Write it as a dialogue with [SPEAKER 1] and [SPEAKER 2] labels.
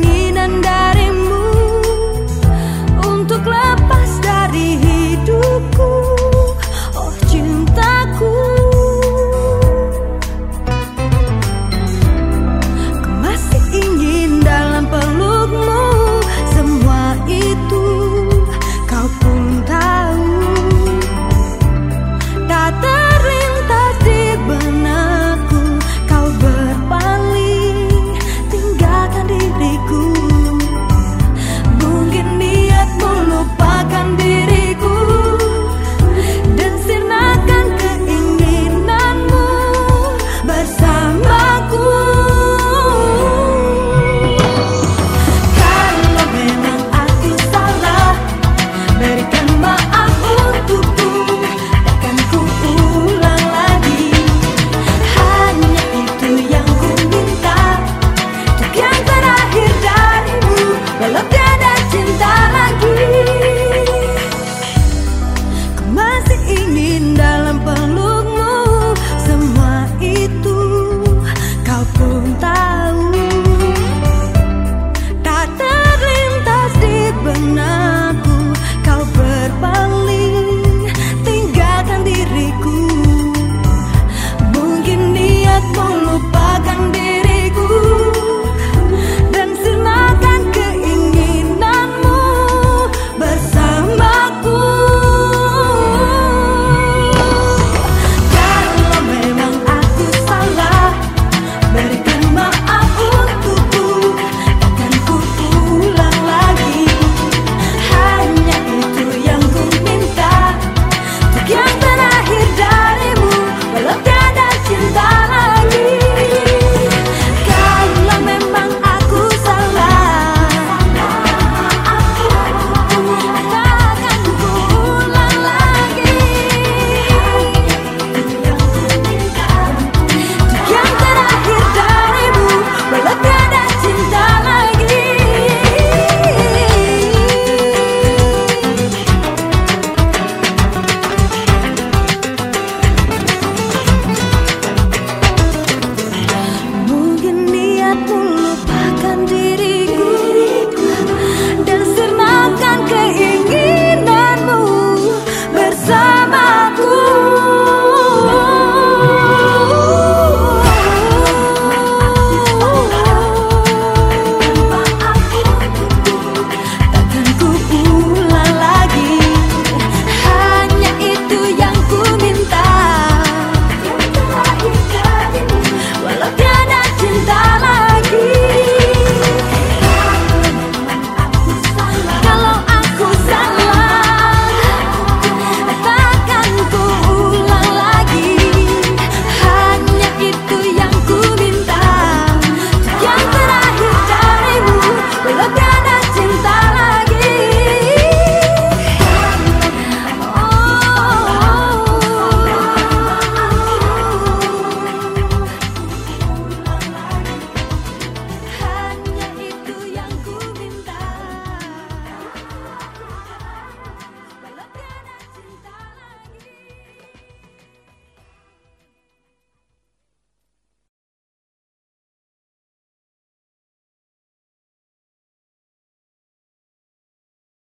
[SPEAKER 1] 你能带